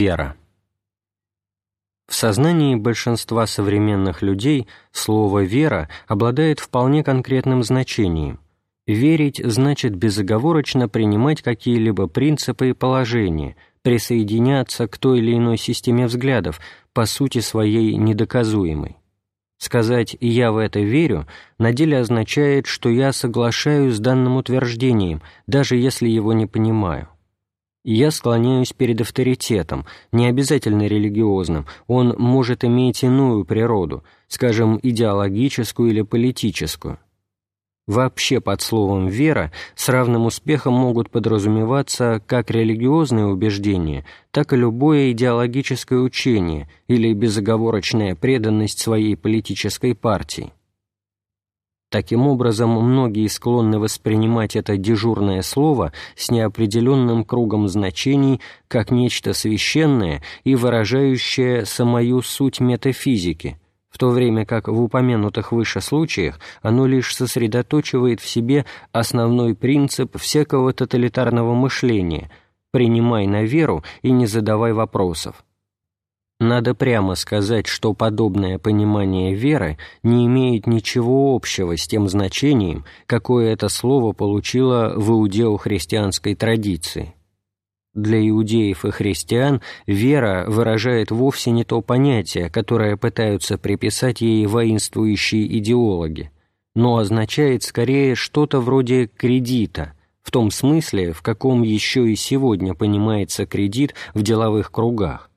Вера. В сознании большинства современных людей слово «вера» обладает вполне конкретным значением. Верить значит безоговорочно принимать какие-либо принципы и положения, присоединяться к той или иной системе взглядов, по сути своей недоказуемой. Сказать «я в это верю» на деле означает, что я соглашаюсь с данным утверждением, даже если его не понимаю я склоняюсь перед авторитетом, не обязательно религиозным, он может иметь иную природу, скажем, идеологическую или политическую. Вообще под словом «вера» с равным успехом могут подразумеваться как религиозные убеждения, так и любое идеологическое учение или безоговорочная преданность своей политической партии. Таким образом, многие склонны воспринимать это дежурное слово с неопределенным кругом значений как нечто священное и выражающее самую суть метафизики, в то время как в упомянутых выше случаях оно лишь сосредоточивает в себе основной принцип всякого тоталитарного мышления «принимай на веру и не задавай вопросов». Надо прямо сказать, что подобное понимание веры не имеет ничего общего с тем значением, какое это слово получило в иудео-христианской традиции. Для иудеев и христиан вера выражает вовсе не то понятие, которое пытаются приписать ей воинствующие идеологи, но означает скорее что-то вроде кредита, в том смысле, в каком еще и сегодня понимается кредит в деловых кругах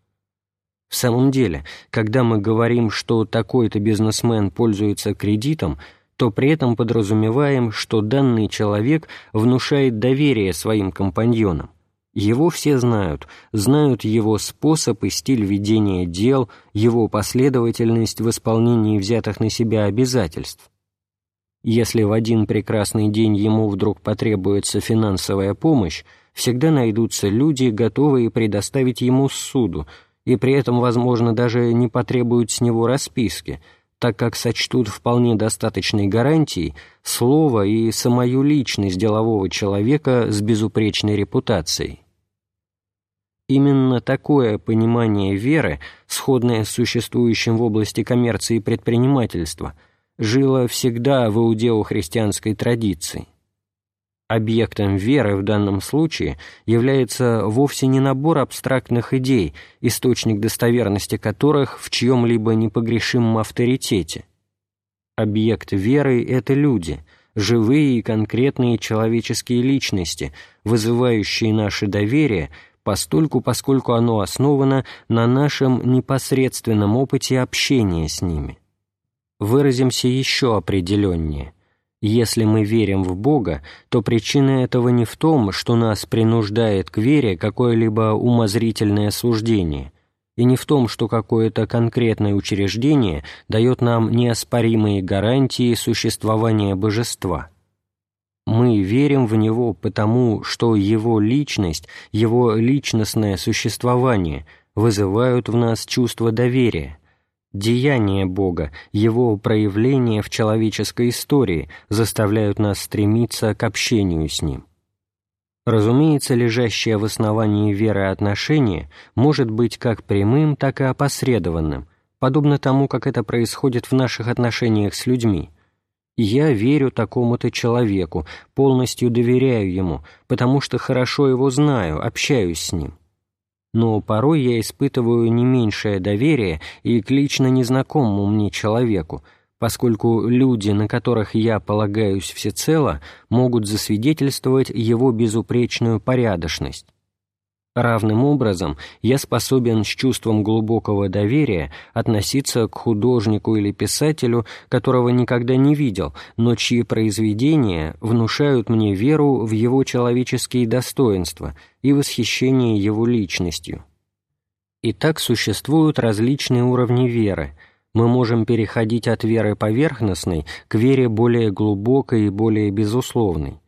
в самом деле, когда мы говорим, что такой-то бизнесмен пользуется кредитом, то при этом подразумеваем, что данный человек внушает доверие своим компаньонам. Его все знают, знают его способ и стиль ведения дел, его последовательность в исполнении взятых на себя обязательств. Если в один прекрасный день ему вдруг потребуется финансовая помощь, всегда найдутся люди, готовые предоставить ему суду, и при этом, возможно, даже не потребуют с него расписки, так как сочтут вполне достаточной гарантией слово и самую личность делового человека с безупречной репутацией. Именно такое понимание веры, сходное с существующим в области коммерции и предпринимательства, жило всегда в иудео-христианской традиции. Объектом веры в данном случае является вовсе не набор абстрактных идей, источник достоверности которых в чьем-либо непогрешимом авторитете. Объект веры — это люди, живые и конкретные человеческие личности, вызывающие наше доверие постольку, поскольку оно основано на нашем непосредственном опыте общения с ними. Выразимся еще определеннее — если мы верим в Бога, то причина этого не в том, что нас принуждает к вере какое-либо умозрительное суждение, и не в том, что какое-то конкретное учреждение дает нам неоспоримые гарантии существования божества. Мы верим в Него потому, что Его личность, Его личностное существование вызывают в нас чувство доверия – Деяния Бога, Его проявления в человеческой истории заставляют нас стремиться к общению с Ним. Разумеется, лежащее в основании веры отношение может быть как прямым, так и опосредованным, подобно тому, как это происходит в наших отношениях с людьми. Я верю такому-то человеку, полностью доверяю ему, потому что хорошо его знаю, общаюсь с ним но порой я испытываю не меньшее доверие и к лично незнакомому мне человеку, поскольку люди, на которых я полагаюсь всецело, могут засвидетельствовать его безупречную порядочность. Равным образом я способен с чувством глубокого доверия относиться к художнику или писателю, которого никогда не видел, но чьи произведения внушают мне веру в его человеческие достоинства и восхищение его личностью. И так существуют различные уровни веры. Мы можем переходить от веры поверхностной к вере более глубокой и более безусловной.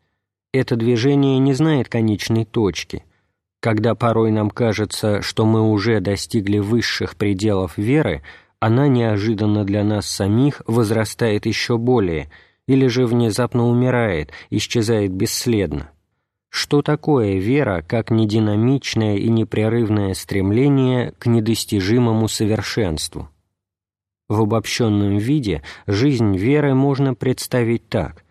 Это движение не знает конечной точки – когда порой нам кажется, что мы уже достигли высших пределов веры, она неожиданно для нас самих возрастает еще более или же внезапно умирает, исчезает бесследно. Что такое вера, как нединамичное и непрерывное стремление к недостижимому совершенству? В обобщенном виде жизнь веры можно представить так.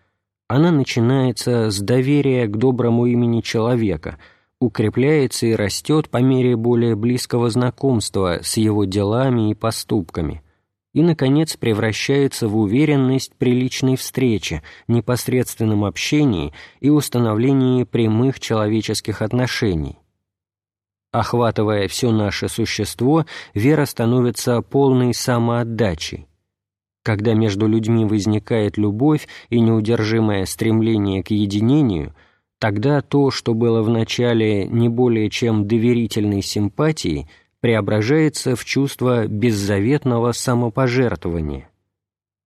Она начинается с доверия к доброму имени человека, укрепляется и растет по мере более близкого знакомства с его делами и поступками, и, наконец, превращается в уверенность при личной встрече, непосредственном общении и установлении прямых человеческих отношений. Охватывая все наше существо, вера становится полной самоотдачей. Когда между людьми возникает любовь и неудержимое стремление к единению, тогда то, что было вначале не более чем доверительной симпатией – преображается в чувство беззаветного самопожертвования.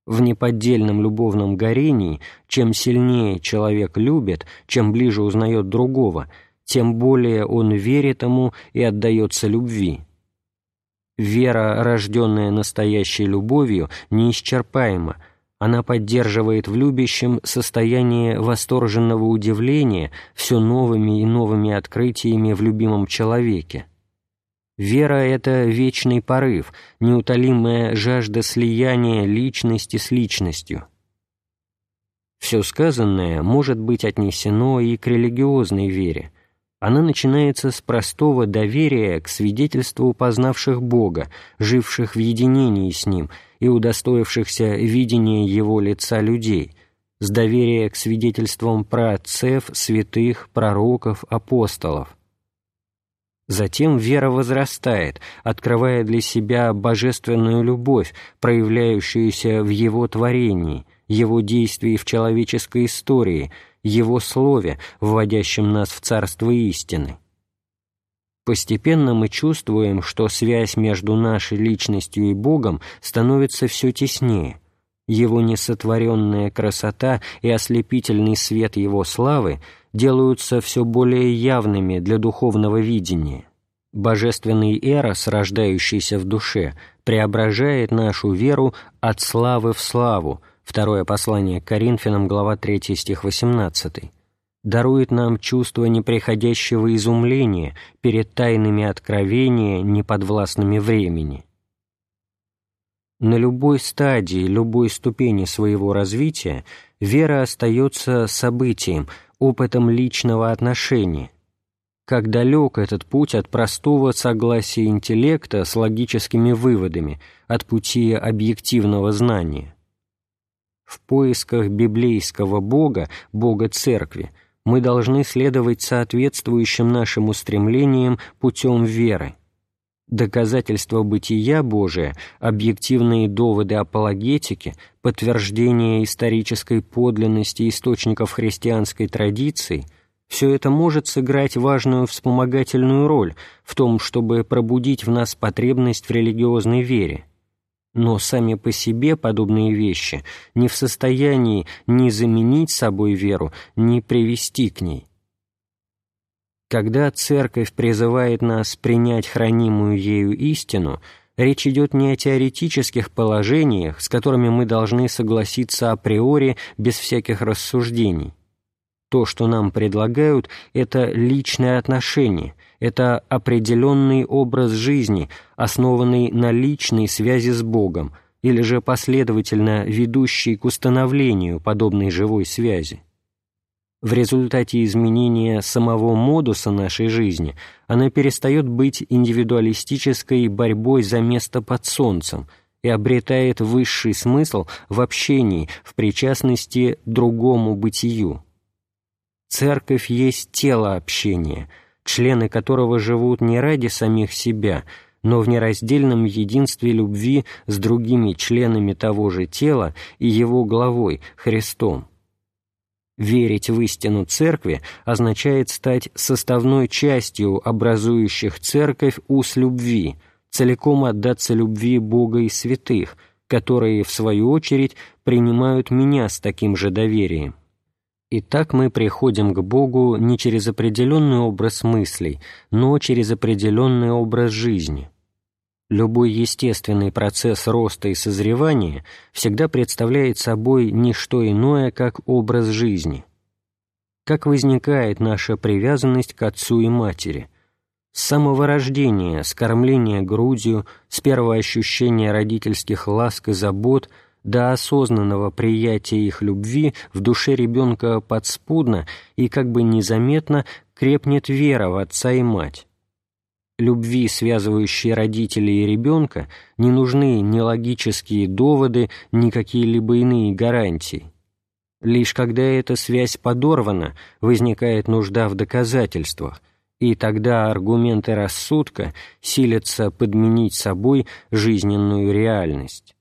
В неподдельном любовном горении, чем сильнее человек любит, чем ближе узнает другого, тем более он верит ему и отдается любви. Вера, рожденная настоящей любовью, неисчерпаема, она поддерживает в любящем состояние восторженного удивления все новыми и новыми открытиями в любимом человеке. Вера — это вечный порыв, неутолимая жажда слияния личности с личностью. Все сказанное может быть отнесено и к религиозной вере. Она начинается с простого доверия к свидетельству познавших Бога, живших в единении с Ним и удостоившихся видения Его лица людей, с доверия к свидетельствам праотцев, святых, пророков, апостолов. Затем вера возрастает, открывая для себя божественную любовь, проявляющуюся в Его творении, Его действии в человеческой истории, Его Слове, вводящем нас в Царство истины. Постепенно мы чувствуем, что связь между нашей личностью и Богом становится все теснее. Его несотворенная красота и ослепительный свет Его славы – делаются все более явными для духовного видения. Божественный эрос, рождающийся в душе, преображает нашу веру от славы в славу, второе послание к Коринфянам, глава 3, стих 18, дарует нам чувство неприходящего изумления перед тайными откровения, неподвластными времени. На любой стадии, любой ступени своего развития вера остается событием – опытом личного отношения. Как далек этот путь от простого согласия интеллекта с логическими выводами, от пути объективного знания. В поисках библейского Бога, Бога Церкви, мы должны следовать соответствующим нашим устремлениям путем веры доказательства бытия Божия, объективные доводы апологетики, подтверждение исторической подлинности источников христианской традиции – все это может сыграть важную вспомогательную роль в том, чтобы пробудить в нас потребность в религиозной вере. Но сами по себе подобные вещи не в состоянии ни заменить собой веру, ни привести к ней. Когда Церковь призывает нас принять хранимую ею истину, речь идет не о теоретических положениях, с которыми мы должны согласиться априори без всяких рассуждений. То, что нам предлагают, это личное отношение, это определенный образ жизни, основанный на личной связи с Богом, или же последовательно ведущий к установлению подобной живой связи. В результате изменения самого модуса нашей жизни она перестает быть индивидуалистической борьбой за место под солнцем и обретает высший смысл в общении, в причастности другому бытию. Церковь есть тело общения, члены которого живут не ради самих себя, но в нераздельном единстве любви с другими членами того же тела и его главой, Христом. Верить в истину Церкви означает стать составной частью образующих Церковь уз любви, целиком отдаться любви Бога и святых, которые, в свою очередь, принимают меня с таким же доверием. И так мы приходим к Богу не через определенный образ мыслей, но через определенный образ жизни – Любой естественный процесс роста и созревания всегда представляет собой не что иное, как образ жизни. как возникает наша привязанность к отцу и матери. С самого рождения, с кормления грудью, с первого ощущения родительских ласк и забот до осознанного приятия их любви в душе ребенка подспудно и как бы незаметно крепнет вера в отца и мать любви, связывающей родителей и ребенка, не нужны ни логические доводы, ни какие-либо иные гарантии. Лишь когда эта связь подорвана, возникает нужда в доказательствах, и тогда аргументы рассудка силятся подменить собой жизненную реальность.